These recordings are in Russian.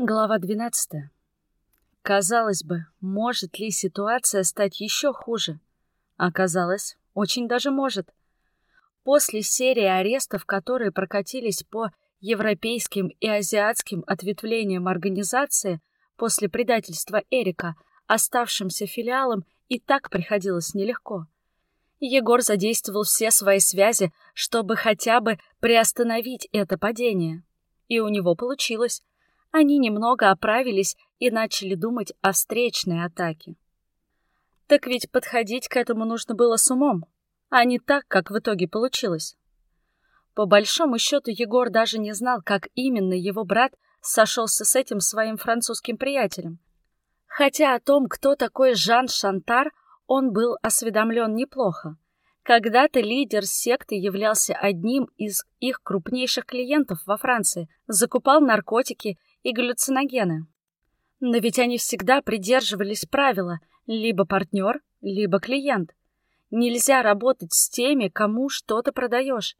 Глава 12. Казалось бы, может ли ситуация стать еще хуже? Оказалось, очень даже может. После серии арестов, которые прокатились по европейским и азиатским ответвлениям организации после предательства Эрика, оставшимся филиалом и так приходилось нелегко. Егор задействовал все свои связи, чтобы хотя бы приостановить это падение. И у него получилось они немного оправились и начали думать о встречной атаке. Так ведь подходить к этому нужно было с умом, а не так, как в итоге получилось. По большому счету Егор даже не знал, как именно его брат сошелся с этим своим французским приятелем. Хотя о том, кто такой Жан Шантар, он был осведомлен неплохо. Когда-то лидер секты являлся одним из их крупнейших клиентов во Франции, закупал наркотики и галлюциногены. Но ведь они всегда придерживались правила либо партнер, либо клиент. Нельзя работать с теми, кому что-то продаешь.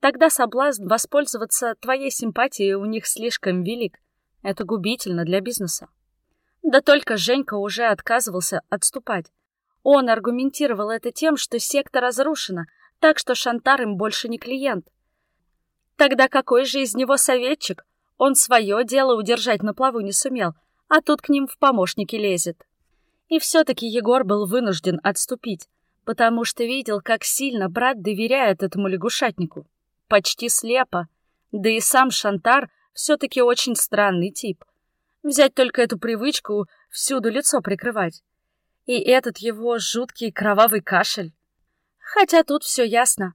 Тогда соблазн воспользоваться твоей симпатией у них слишком велик. Это губительно для бизнеса. Да только Женька уже отказывался отступать. Он аргументировал это тем, что секта разрушена, так что Шантар им больше не клиент. Тогда какой же из него советчик? Он свое дело удержать на плаву не сумел, а тут к ним в помощники лезет. И все-таки Егор был вынужден отступить, потому что видел, как сильно брат доверяет этому лягушатнику. Почти слепо. Да и сам Шантар все-таки очень странный тип. Взять только эту привычку всюду лицо прикрывать. И этот его жуткий кровавый кашель. Хотя тут все ясно.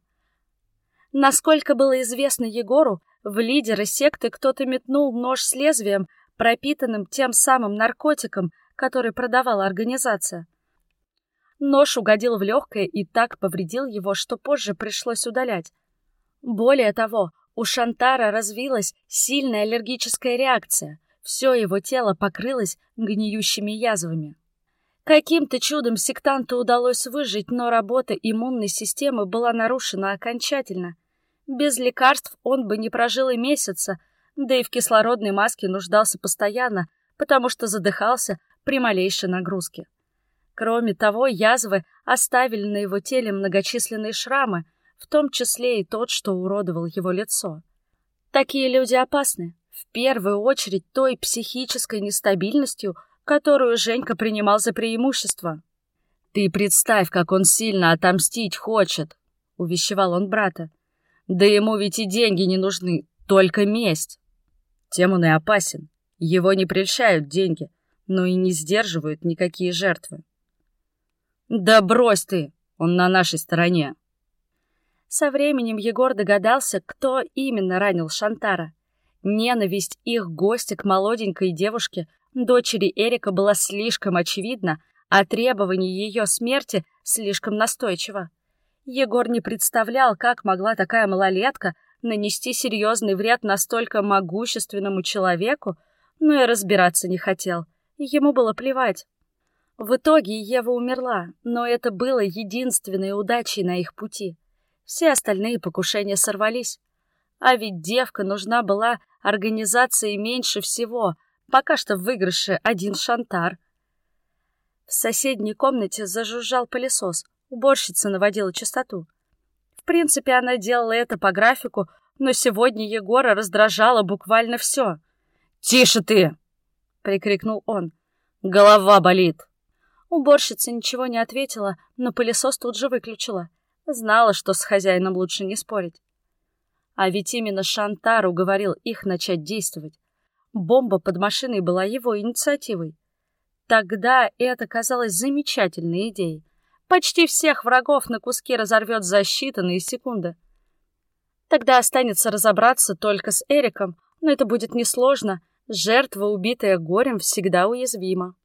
Насколько было известно Егору, в лидера секты кто-то метнул нож с лезвием, пропитанным тем самым наркотиком, который продавала организация. Нож угодил в легкое и так повредил его, что позже пришлось удалять. Более того, у Шантара развилась сильная аллергическая реакция. Все его тело покрылось гниющими язвами. Каким-то чудом сектанту удалось выжить, но работа иммунной системы была нарушена окончательно — без лекарств он бы не прожил и месяца, да и в кислородной маске нуждался постоянно, потому что задыхался при малейшей нагрузке. Кроме того, язвы оставили на его теле многочисленные шрамы, в том числе и тот, что уродовал его лицо. Такие люди опасны, в первую очередь той психической нестабильностью, которую Женька принимал за преимущество. «Ты представь, как он сильно отомстить хочет!» — увещевал он брата. Да ему ведь и деньги не нужны, только месть. Тем он и опасен. Его не прельщают деньги, но и не сдерживают никакие жертвы. Да брось ты, он на нашей стороне. Со временем Егор догадался, кто именно ранил Шантара. Ненависть их гостя к молоденькой девушке, дочери Эрика, была слишком очевидна, а требование ее смерти слишком настойчиво. Егор не представлял, как могла такая малолетка нанести серьезный вред настолько могущественному человеку, но и разбираться не хотел. Ему было плевать. В итоге Ева умерла, но это было единственной удачей на их пути. Все остальные покушения сорвались. А ведь девка нужна была организации меньше всего, пока что в выигрыше один шантар. В соседней комнате зажужжал пылесос — Уборщица наводила чистоту. В принципе, она делала это по графику, но сегодня Егора раздражало буквально все. «Тише ты!» — прикрикнул он. «Голова болит!» Уборщица ничего не ответила, но пылесос тут же выключила. Знала, что с хозяином лучше не спорить. А ведь именно Шантар уговорил их начать действовать. Бомба под машиной была его инициативой. Тогда это казалось замечательной идеей. Почти всех врагов на куски разорвет за считанные секунды. Тогда останется разобраться только с Эриком, но это будет несложно. Жертва, убитая горем, всегда уязвима.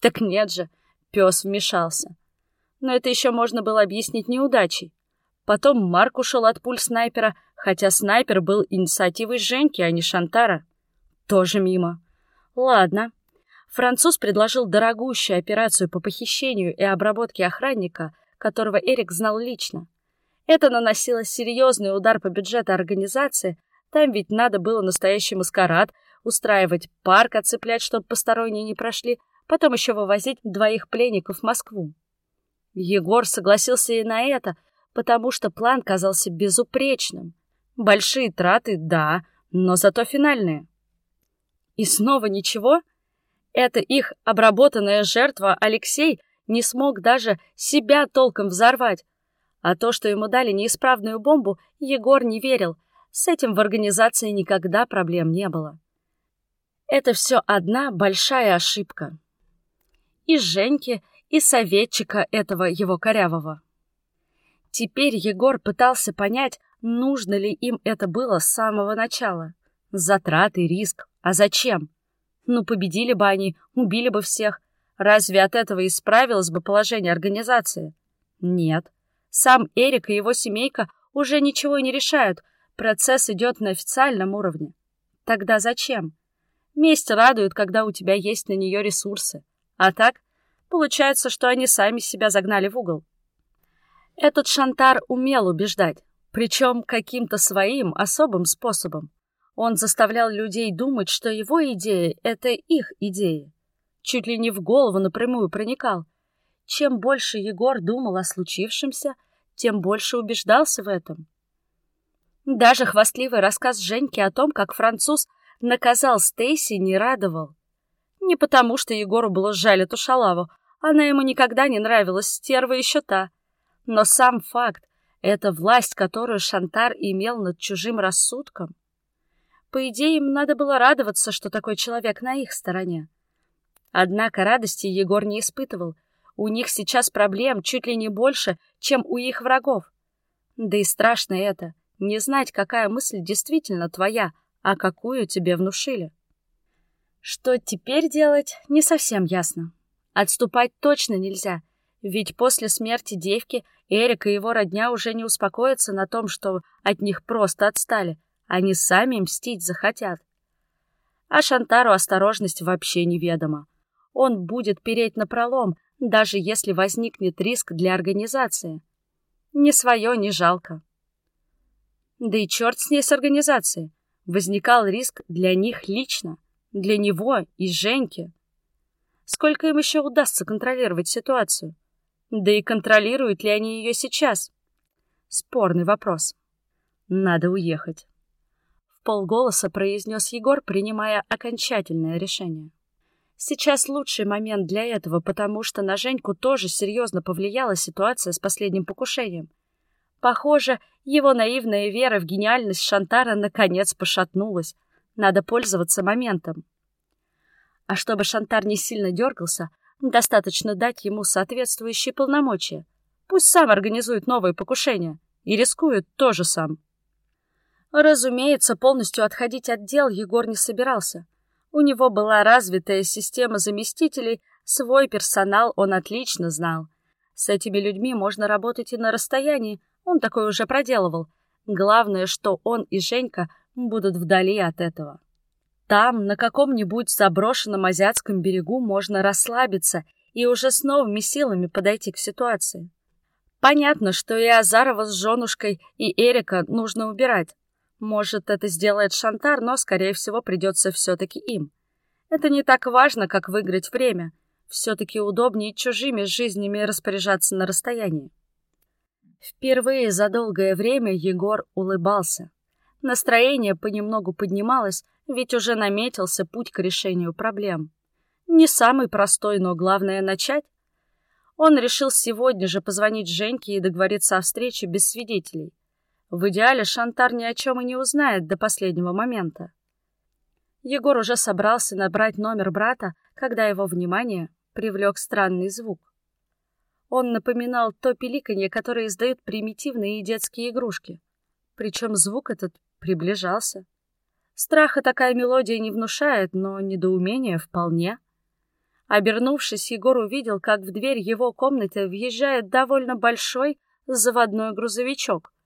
Так нет же, пес вмешался. Но это еще можно было объяснить неудачей. Потом Марк ушел от пуль снайпера, хотя снайпер был инициативой Женьки, а не Шантара. Тоже мимо. Ладно, Француз предложил дорогущую операцию по похищению и обработке охранника, которого Эрик знал лично. Это наносило серьезный удар по бюджету организации, там ведь надо было настоящий маскарад устраивать парк, оцеплять, чтобы посторонние не прошли, потом еще вывозить двоих пленников в Москву. Егор согласился и на это, потому что план казался безупречным. Большие траты, да, но зато финальные. И снова ничего? Это их обработанная жертва Алексей не смог даже себя толком взорвать. А то, что ему дали неисправную бомбу, Егор не верил. С этим в организации никогда проблем не было. Это все одна большая ошибка. И Женьки, и советчика этого его корявого. Теперь Егор пытался понять, нужно ли им это было с самого начала. Затраты, риск. А зачем? Ну, победили бы они, убили бы всех. Разве от этого исправилось бы положение организации? Нет. Сам Эрик и его семейка уже ничего не решают. Процесс идет на официальном уровне. Тогда зачем? Месть радует, когда у тебя есть на нее ресурсы. А так, получается, что они сами себя загнали в угол. Этот Шантар умел убеждать, причем каким-то своим особым способом. Он заставлял людей думать, что его идеи — это их идеи. Чуть ли не в голову напрямую проникал. Чем больше Егор думал о случившемся, тем больше убеждался в этом. Даже хвастливый рассказ Женьки о том, как француз наказал Стейси, не радовал. Не потому, что Егору было жаль эту шалаву, она ему никогда не нравилась, стерва еще та. Но сам факт, эта власть, которую Шантар имел над чужим рассудком, по идее, им надо было радоваться, что такой человек на их стороне. Однако радости Егор не испытывал. У них сейчас проблем чуть ли не больше, чем у их врагов. Да и страшно это — не знать, какая мысль действительно твоя, а какую тебе внушили. Что теперь делать, не совсем ясно. Отступать точно нельзя, ведь после смерти девки Эрик и его родня уже не успокоятся на том, что от них просто отстали — они сами мстить захотят. А Шантару осторожность вообще неведома. Он будет переть на пролом, даже если возникнет риск для организации. Ни свое не жалко. Да и черт с ней с организацией. Возникал риск для них лично, для него и Женьки. Сколько им еще удастся контролировать ситуацию? Да и контролируют ли они ее сейчас? Спорный вопрос. Надо уехать полголоса произнес Егор, принимая окончательное решение. Сейчас лучший момент для этого, потому что на Женьку тоже серьезно повлияла ситуация с последним покушением. Похоже, его наивная вера в гениальность Шантара наконец пошатнулась. Надо пользоваться моментом. А чтобы Шантар не сильно дергался, достаточно дать ему соответствующие полномочия. Пусть сам организует новые покушения и рискует тоже сам. Разумеется, полностью отходить от дел Егор не собирался. У него была развитая система заместителей, свой персонал он отлично знал. С этими людьми можно работать и на расстоянии, он такое уже проделывал. Главное, что он и Женька будут вдали от этого. Там, на каком-нибудь заброшенном азиатском берегу, можно расслабиться и уже с новыми силами подойти к ситуации. Понятно, что и Азарова с женушкой, и Эрика нужно убирать. Может, это сделает Шантар, но, скорее всего, придется все-таки им. Это не так важно, как выиграть время. Все-таки удобнее чужими жизнями распоряжаться на расстоянии. Впервые за долгое время Егор улыбался. Настроение понемногу поднималось, ведь уже наметился путь к решению проблем. Не самый простой, но главное начать. Он решил сегодня же позвонить Женьке и договориться о встрече без свидетелей. В идеале Шантар ни о чем и не узнает до последнего момента. Егор уже собрался набрать номер брата, когда его внимание привлек странный звук. Он напоминал то пиликанье, которое издают примитивные детские игрушки. Причем звук этот приближался. Страха такая мелодия не внушает, но недоумение вполне. Обернувшись, Егор увидел, как в дверь его комнаты въезжает довольно большой заводной грузовичок —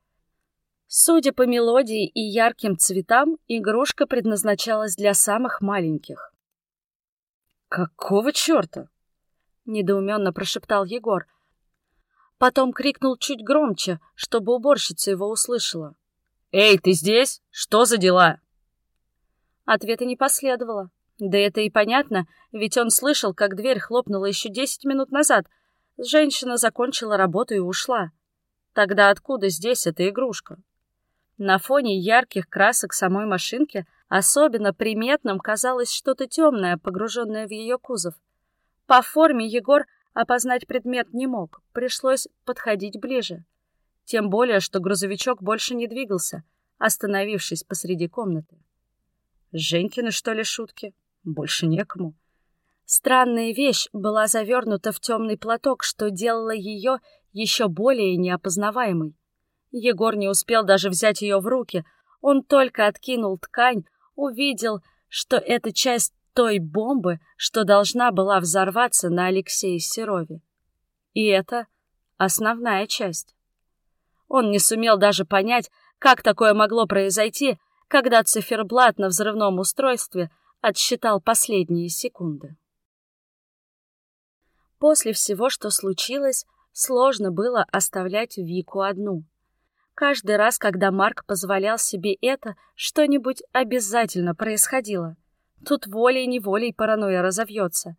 Судя по мелодии и ярким цветам, игрушка предназначалась для самых маленьких. «Какого черта?» — недоуменно прошептал Егор. Потом крикнул чуть громче, чтобы уборщица его услышала. «Эй, ты здесь? Что за дела?» Ответа не последовало. Да это и понятно, ведь он слышал, как дверь хлопнула еще десять минут назад. Женщина закончила работу и ушла. Тогда откуда здесь эта игрушка? На фоне ярких красок самой машинки особенно приметным казалось что-то темное, погруженное в ее кузов. По форме Егор опознать предмет не мог, пришлось подходить ближе. Тем более, что грузовичок больше не двигался, остановившись посреди комнаты. Женькины, что ли, шутки? Больше некому. Странная вещь была завернута в темный платок, что делало ее еще более неопознаваемой. Егор не успел даже взять ее в руки. Он только откинул ткань, увидел, что это часть той бомбы, что должна была взорваться на Алексее Серове. И это основная часть. Он не сумел даже понять, как такое могло произойти, когда циферблат на взрывном устройстве отсчитал последние секунды. После всего, что случилось, сложно было оставлять Вику одну. Каждый раз, когда Марк позволял себе это, что-нибудь обязательно происходило. Тут волей-неволей паранойя разовьется.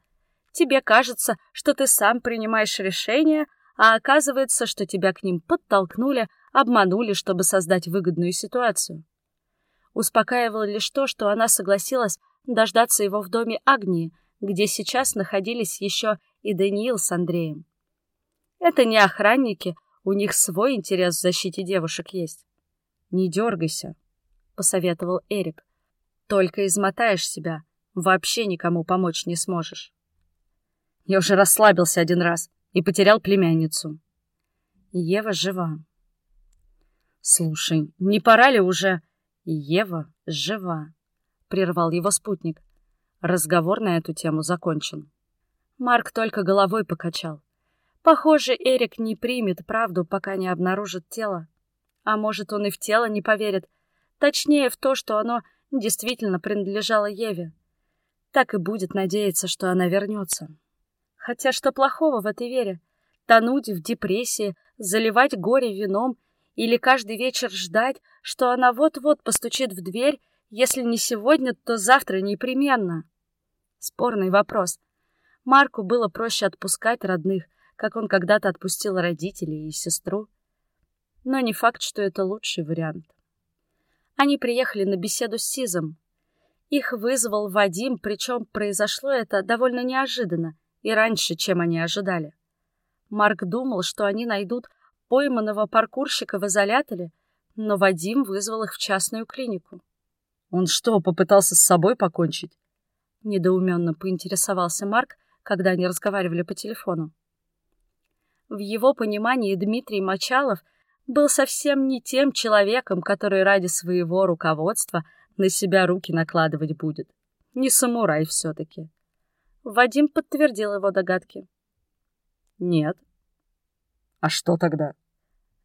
Тебе кажется, что ты сам принимаешь решения, а оказывается, что тебя к ним подтолкнули, обманули, чтобы создать выгодную ситуацию. Успокаивало лишь то, что она согласилась дождаться его в доме Агнии, где сейчас находились еще и Даниил с Андреем. Это не охранники, у них свой интерес в защите девушек есть. Не дергайся, посоветовал Эрик. Только измотаешь себя, вообще никому помочь не сможешь. Я уже расслабился один раз и потерял племянницу. Ева жива. Слушай, не пора ли уже? Ева жива, прервал его спутник. Разговор на эту тему закончен. Марк только головой покачал. Похоже, Эрик не примет правду, пока не обнаружит тело. А может, он и в тело не поверит. Точнее, в то, что оно действительно принадлежало Еве. Так и будет надеяться, что она вернется. Хотя что плохого в этой вере? Тонуть в депрессии, заливать горе вином или каждый вечер ждать, что она вот-вот постучит в дверь, если не сегодня, то завтра непременно. Спорный вопрос. Марку было проще отпускать родных, как он когда-то отпустил родителей и сестру. Но не факт, что это лучший вариант. Они приехали на беседу с Сизом. Их вызвал Вадим, причем произошло это довольно неожиданно и раньше, чем они ожидали. Марк думал, что они найдут пойманного паркурщика в изоляторе, но Вадим вызвал их в частную клинику. «Он что, попытался с собой покончить?» Недоуменно поинтересовался Марк, когда они разговаривали по телефону. В его понимании Дмитрий Мочалов был совсем не тем человеком, который ради своего руководства на себя руки накладывать будет. Не самурай все-таки. Вадим подтвердил его догадки. Нет. А что тогда?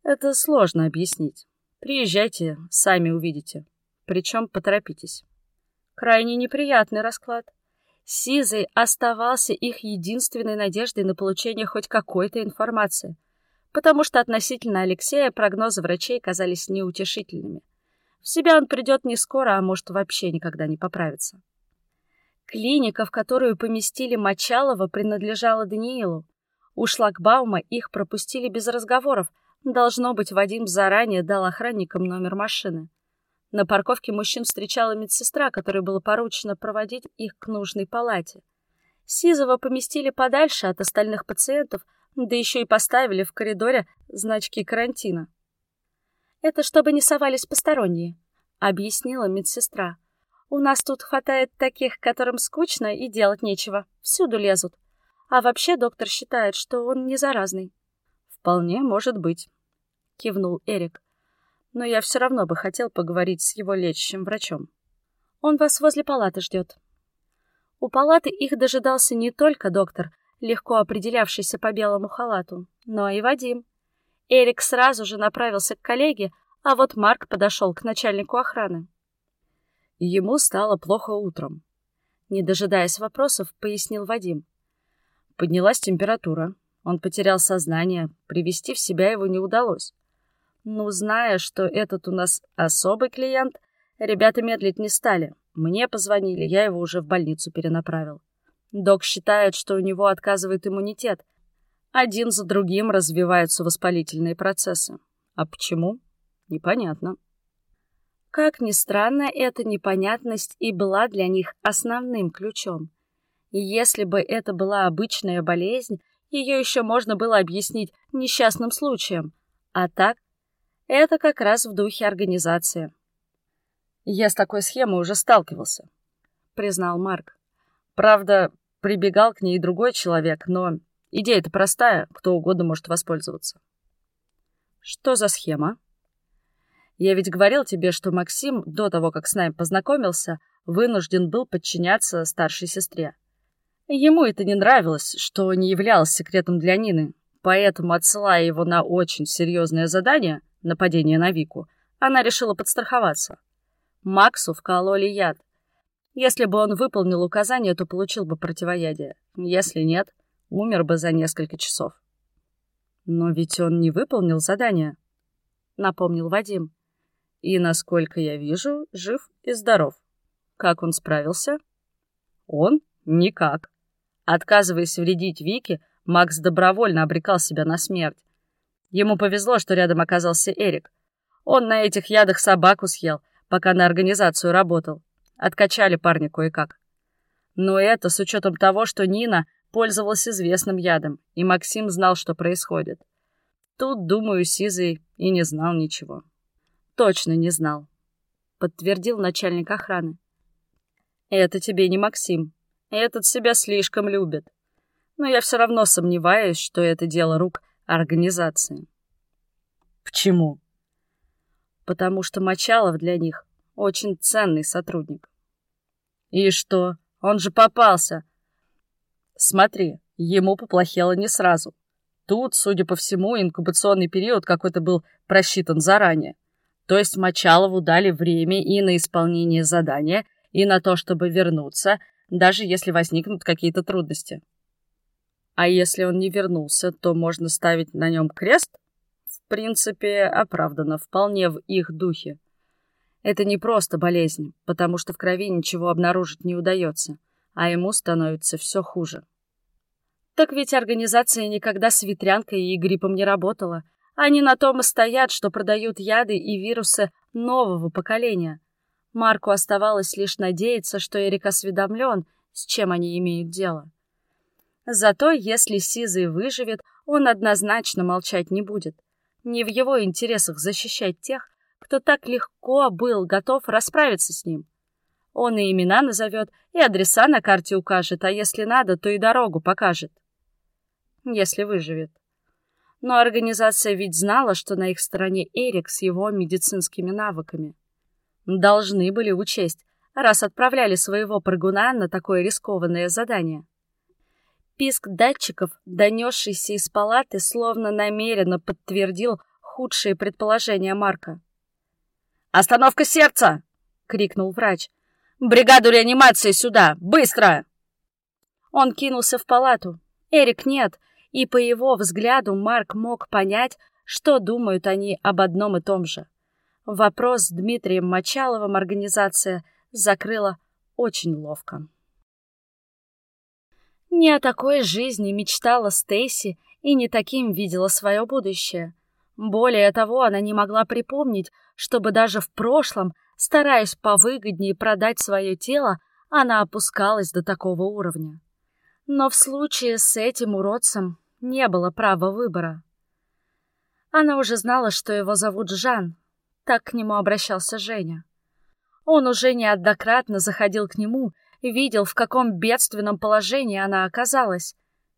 Это сложно объяснить. Приезжайте, сами увидите. Причем поторопитесь. Крайне неприятный расклад. Сизый оставался их единственной надеждой на получение хоть какой-то информации, потому что относительно Алексея прогнозы врачей казались неутешительными. В себя он придет не скоро, а может вообще никогда не поправится. Клиника, в которую поместили Мочалова, принадлежала Даниилу. У шлагбаума их пропустили без разговоров. Должно быть, Вадим заранее дал охранникам номер машины. На парковке мужчин встречала медсестра, которой было поручено проводить их к нужной палате. Сизова поместили подальше от остальных пациентов, да еще и поставили в коридоре значки карантина. «Это чтобы не совались посторонние», — объяснила медсестра. «У нас тут хватает таких, которым скучно и делать нечего. Всюду лезут. А вообще доктор считает, что он не заразный». «Вполне может быть», — кивнул Эрик но я все равно бы хотел поговорить с его лечащим врачом. Он вас возле палаты ждет. У палаты их дожидался не только доктор, легко определявшийся по белому халату, но и Вадим. Эрик сразу же направился к коллеге, а вот Марк подошел к начальнику охраны. Ему стало плохо утром. Не дожидаясь вопросов, пояснил Вадим. Поднялась температура. Он потерял сознание, привести в себя его не удалось. Ну, зная, что этот у нас особый клиент, ребята медлить не стали. Мне позвонили, я его уже в больницу перенаправил. Док считает, что у него отказывает иммунитет. Один за другим развиваются воспалительные процессы. А почему? Непонятно. Как ни странно, эта непонятность и была для них основным ключом. Если бы это была обычная болезнь, ее еще можно было объяснить несчастным случаем. А так, это как раз в духе организации. «Я с такой схемой уже сталкивался», — признал Марк. «Правда, прибегал к ней другой человек, но идея-то простая, кто угодно может воспользоваться». «Что за схема?» «Я ведь говорил тебе, что Максим, до того, как с нами познакомился, вынужден был подчиняться старшей сестре. Ему это не нравилось, что не являлось секретом для Нины, поэтому, отсылая его на очень серьезное задание, нападение на Вику, она решила подстраховаться. Максу вкололи яд. Если бы он выполнил указание, то получил бы противоядие. Если нет, умер бы за несколько часов. Но ведь он не выполнил задание, напомнил Вадим. И, насколько я вижу, жив и здоров. Как он справился? Он? Никак. Отказываясь вредить Вике, Макс добровольно обрекал себя на смерть. Ему повезло, что рядом оказался Эрик. Он на этих ядах собаку съел, пока на организацию работал. Откачали парня кое-как. Но это с учетом того, что Нина пользовалась известным ядом, и Максим знал, что происходит. Тут, думаю, Сизый и не знал ничего. Точно не знал, подтвердил начальник охраны. Это тебе не Максим, этот себя слишком любит. Но я все равно сомневаюсь, что это дело рук организации. Почему? Потому что Мочалов для них очень ценный сотрудник. И что? Он же попался. Смотри, ему поплохело не сразу. Тут, судя по всему, инкубационный период какой-то был просчитан заранее. То есть Мочалову дали время и на исполнение задания, и на то, чтобы вернуться, даже если возникнут какие-то трудности. А если он не вернулся, то можно ставить на нем крест? В принципе, оправдано, вполне в их духе. Это не просто болезнь, потому что в крови ничего обнаружить не удается, а ему становится все хуже. Так ведь организация никогда с ветрянкой и гриппом не работала. Они на том и стоят, что продают яды и вирусы нового поколения — Марку оставалось лишь надеяться, что Эрик осведомлен, с чем они имеют дело. Зато если Сизый выживет, он однозначно молчать не будет. Не в его интересах защищать тех, кто так легко был готов расправиться с ним. Он и имена назовет, и адреса на карте укажет, а если надо, то и дорогу покажет. Если выживет. Но организация ведь знала, что на их стороне Эрик с его медицинскими навыками должны были учесть, раз отправляли своего прыгуна на такое рискованное задание. Писк датчиков, донесшийся из палаты, словно намеренно подтвердил худшие предположения Марка. «Остановка сердца!» — крикнул врач. «Бригаду реанимации сюда! Быстро!» Он кинулся в палату. Эрик нет, и по его взгляду Марк мог понять, что думают они об одном и том же. Вопрос с Дмитрием Мочаловым организация закрыла очень ловко. Не о такой жизни мечтала Стейси и не таким видела свое будущее. Более того, она не могла припомнить, чтобы даже в прошлом, стараясь повыгоднее продать свое тело, она опускалась до такого уровня. Но в случае с этим уродцем не было права выбора. Она уже знала, что его зовут Жан, так к нему обращался Женя. Он уже неоднократно заходил к нему видел, в каком бедственном положении она оказалась.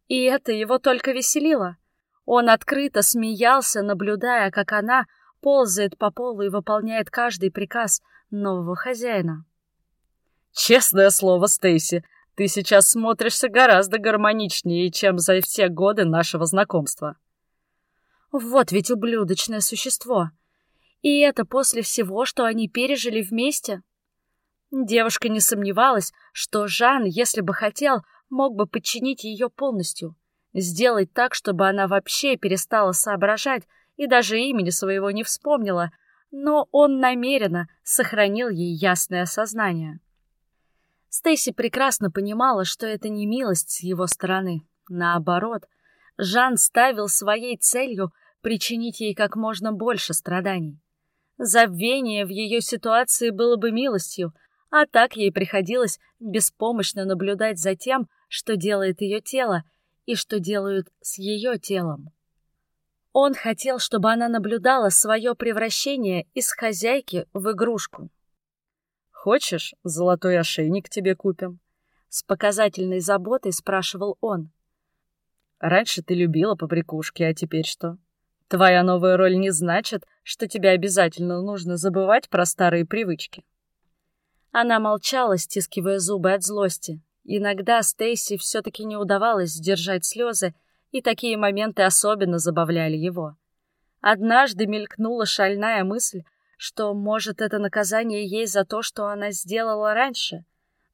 И это его только веселило. Он открыто смеялся, наблюдая, как она ползает по полу и выполняет каждый приказ нового хозяина. «Честное слово, Стейси, ты сейчас смотришься гораздо гармоничнее, чем за все годы нашего знакомства». «Вот ведь ублюдочное существо!» И это после всего, что они пережили вместе? Девушка не сомневалась, что Жан, если бы хотел, мог бы подчинить ее полностью, сделать так, чтобы она вообще перестала соображать и даже имени своего не вспомнила, но он намеренно сохранил ей ясное сознание. Стейси прекрасно понимала, что это не милость с его стороны. Наоборот, Жан ставил своей целью причинить ей как можно больше страданий. Забвение в ее ситуации было бы милостью, а так ей приходилось беспомощно наблюдать за тем, что делает ее тело и что делают с ее телом. Он хотел, чтобы она наблюдала свое превращение из хозяйки в игрушку. «Хочешь, золотой ошейник тебе купим?» С показательной заботой спрашивал он. «Раньше ты любила побрякушки, а теперь что? Твоя новая роль не значит, что тебе обязательно нужно забывать про старые привычки». Она молчала, стискивая зубы от злости. Иногда Стейси все-таки не удавалось сдержать слезы, и такие моменты особенно забавляли его. Однажды мелькнула шальная мысль, что, может, это наказание ей за то, что она сделала раньше,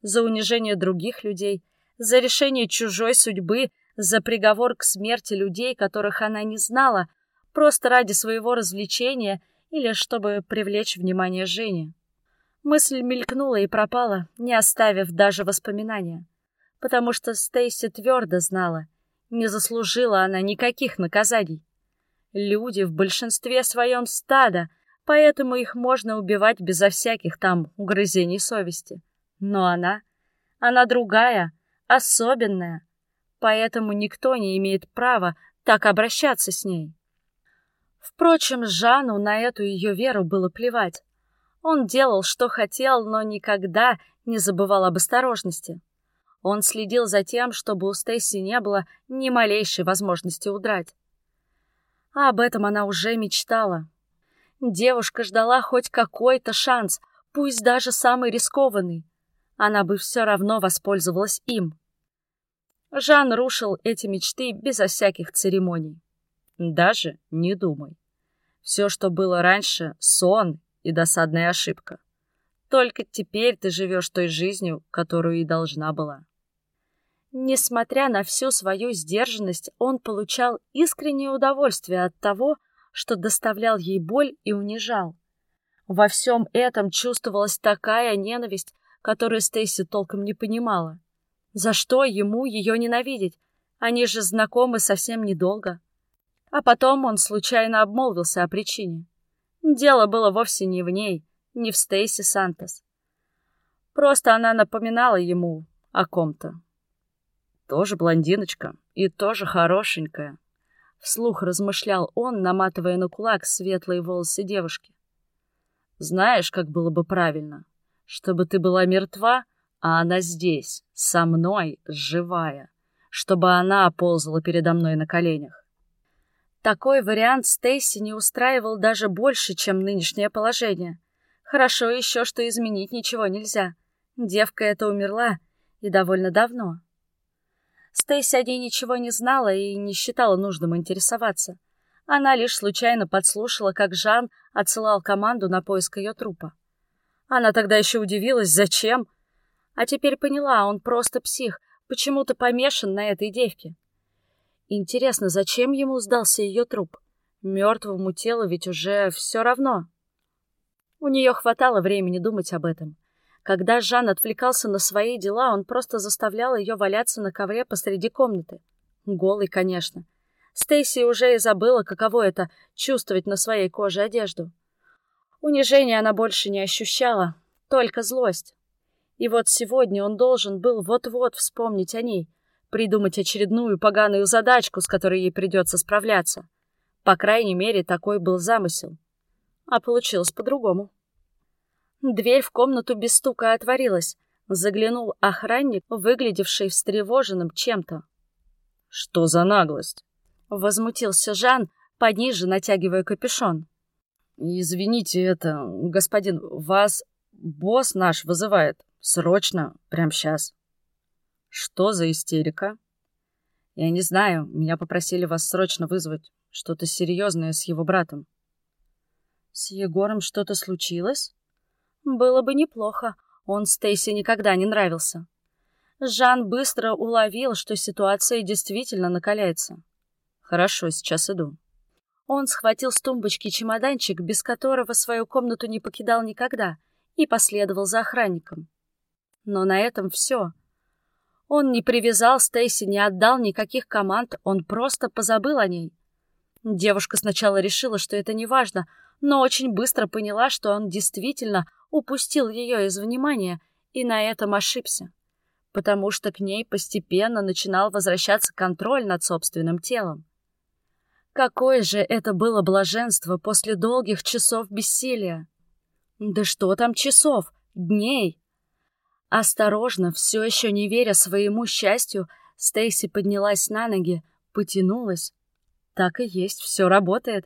за унижение других людей, за решение чужой судьбы, за приговор к смерти людей, которых она не знала, просто ради своего развлечения или чтобы привлечь внимание Жени. Мысль мелькнула и пропала, не оставив даже воспоминания, потому что Стейси твердо знала, не заслужила она никаких наказаний. Люди в большинстве своем стада, поэтому их можно убивать безо всяких там угрызений совести. Но она, она другая, особенная, поэтому никто не имеет права так обращаться с ней. Впрочем, Жану на эту ее веру было плевать. Он делал, что хотел, но никогда не забывал об осторожности. Он следил за тем, чтобы у Стейси не было ни малейшей возможности удрать. А об этом она уже мечтала. Девушка ждала хоть какой-то шанс, пусть даже самый рискованный. Она бы все равно воспользовалась им. Жан рушил эти мечты безо всяких церемоний. Даже не думай. Все, что было раньше, сон и досадная ошибка. Только теперь ты живешь той жизнью, которую и должна была. Несмотря на всю свою сдержанность, он получал искреннее удовольствие от того, что доставлял ей боль и унижал. Во всем этом чувствовалась такая ненависть, которую Стейси толком не понимала. За что ему ее ненавидеть? Они же знакомы совсем недолго. А потом он случайно обмолвился о причине. Дело было вовсе не в ней, не в Стейси Сантос. Просто она напоминала ему о ком-то. Тоже блондиночка и тоже хорошенькая. Вслух размышлял он, наматывая на кулак светлые волосы девушки. Знаешь, как было бы правильно? Чтобы ты была мертва, а она здесь, со мной, живая. Чтобы она ползала передо мной на коленях. Такой вариант Стейси не устраивал даже больше, чем нынешнее положение. Хорошо еще, что изменить ничего нельзя. Девка эта умерла, и довольно давно. Стейси о ней ничего не знала и не считала нужным интересоваться. Она лишь случайно подслушала, как Жан отсылал команду на поиск ее трупа. Она тогда еще удивилась, зачем. А теперь поняла, он просто псих, почему-то помешан на этой девке. Интересно, зачем ему сдался ее труп? Мертвому телу ведь уже все равно. У нее хватало времени думать об этом. Когда Жан отвлекался на свои дела, он просто заставлял ее валяться на ковре посреди комнаты. Голый, конечно. Стейси уже и забыла, каково это — чувствовать на своей коже одежду. Унижения она больше не ощущала, только злость. И вот сегодня он должен был вот-вот вспомнить о ней, придумать очередную поганую задачку, с которой ей придется справляться. По крайней мере, такой был замысел. А получилось по-другому. Дверь в комнату без стука отворилась. Заглянул охранник, выглядевший встревоженным чем-то. «Что за наглость?» Возмутился Жан, пониже натягивая капюшон. «Извините, это, господин, вас босс наш вызывает. Срочно, прямо сейчас». «Что за истерика?» «Я не знаю. Меня попросили вас срочно вызвать. Что-то серьезное с его братом». «С Егором что-то случилось?» Было бы неплохо. Он Стейси никогда не нравился. Жан быстро уловил, что ситуация действительно накаляется. «Хорошо, сейчас иду». Он схватил с тумбочки чемоданчик, без которого свою комнату не покидал никогда, и последовал за охранником. Но на этом все. Он не привязал Стейси, не отдал никаких команд, он просто позабыл о ней. Девушка сначала решила, что это не важно, но очень быстро поняла, что он действительно упустил ее из внимания и на этом ошибся, потому что к ней постепенно начинал возвращаться контроль над собственным телом. Какое же это было блаженство после долгих часов бессилия! Да что там часов, дней! Осторожно, все еще не веря своему счастью, Стейси поднялась на ноги, потянулась. Так и есть, все работает.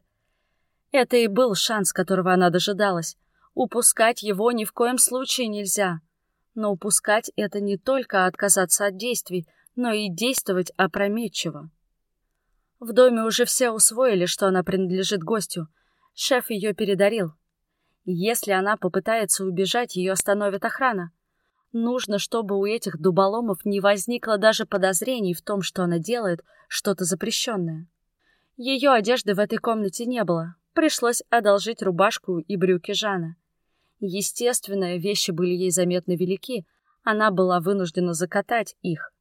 Это и был шанс, которого она дожидалась. Упускать его ни в коем случае нельзя. Но упускать это не только отказаться от действий, но и действовать опрометчиво. В доме уже все усвоили, что она принадлежит гостю. Шеф ее передарил. Если она попытается убежать, ее остановит охрана. Нужно, чтобы у этих дуболомов не возникло даже подозрений в том, что она делает что-то запрещенное. Ее одежды в этой комнате не было. Пришлось одолжить рубашку и брюки Жана. Естественно, вещи были ей заметно велики, она была вынуждена закатать их.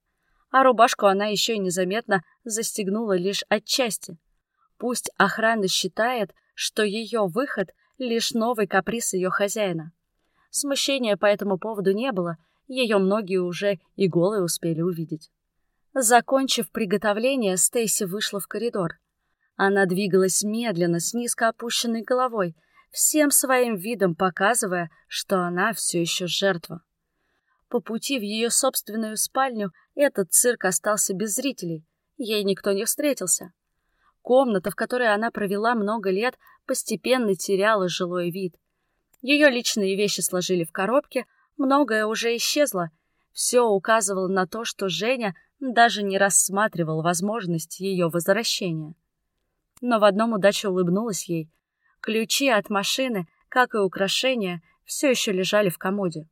А рубашку она еще и незаметно застегнула лишь отчасти. Пусть охрана считает, что ее выход — лишь новый каприз ее хозяина. Смущения по этому поводу не было, ее многие уже и голые успели увидеть. Закончив приготовление, Стейси вышла в коридор. Она двигалась медленно, с низко опущенной головой, всем своим видом показывая, что она все еще жертва. По пути в ее собственную спальню этот цирк остался без зрителей, ей никто не встретился. Комната, в которой она провела много лет, постепенно теряла жилой вид — ее личные вещи сложили в коробке, многое уже исчезло. Все указывало на то, что Женя даже не рассматривал возможность ее возвращения. Но в одном удача улыбнулась ей. Ключи от машины, как и украшения, все еще лежали в комоде.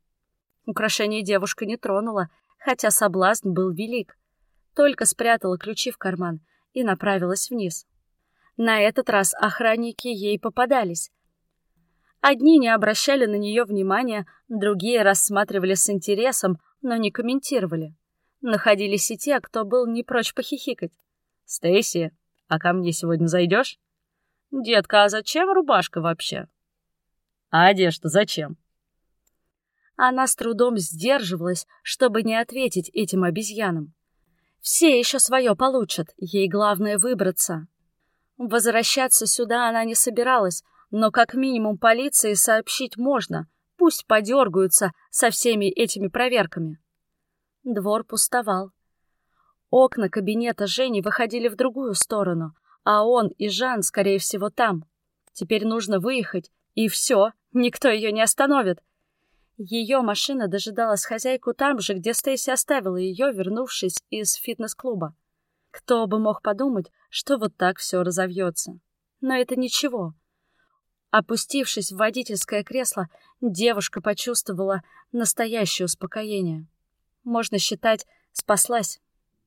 Украшения девушка не тронула, хотя соблазн был велик. Только спрятала ключи в карман и направилась вниз. На этот раз охранники ей попадались, Одни не обращали на нее внимания, другие рассматривали с интересом, но не комментировали. Находились и те, кто был не прочь похихикать. «Стейси, а ко мне сегодня зайдешь?» «Детка, а зачем рубашка вообще?» «А одежда зачем?» Она с трудом сдерживалась, чтобы не ответить этим обезьянам. Все еще свое получат, ей главное выбраться. Возвращаться сюда она не собиралась, но как минимум полиции сообщить можно, пусть подергаются со всеми этими проверками. Двор пустовал. Окна кабинета Жени выходили в другую сторону, а он и Жан, скорее всего, там. Теперь нужно выехать, и все, никто ее не остановит. Ее машина дожидалась хозяйку там же, где Стейси оставила ее, вернувшись из фитнес-клуба. Кто бы мог подумать, что вот так все разовьется. Но это ничего. Опустившись в водительское кресло, девушка почувствовала настоящее успокоение. Можно считать, спаслась.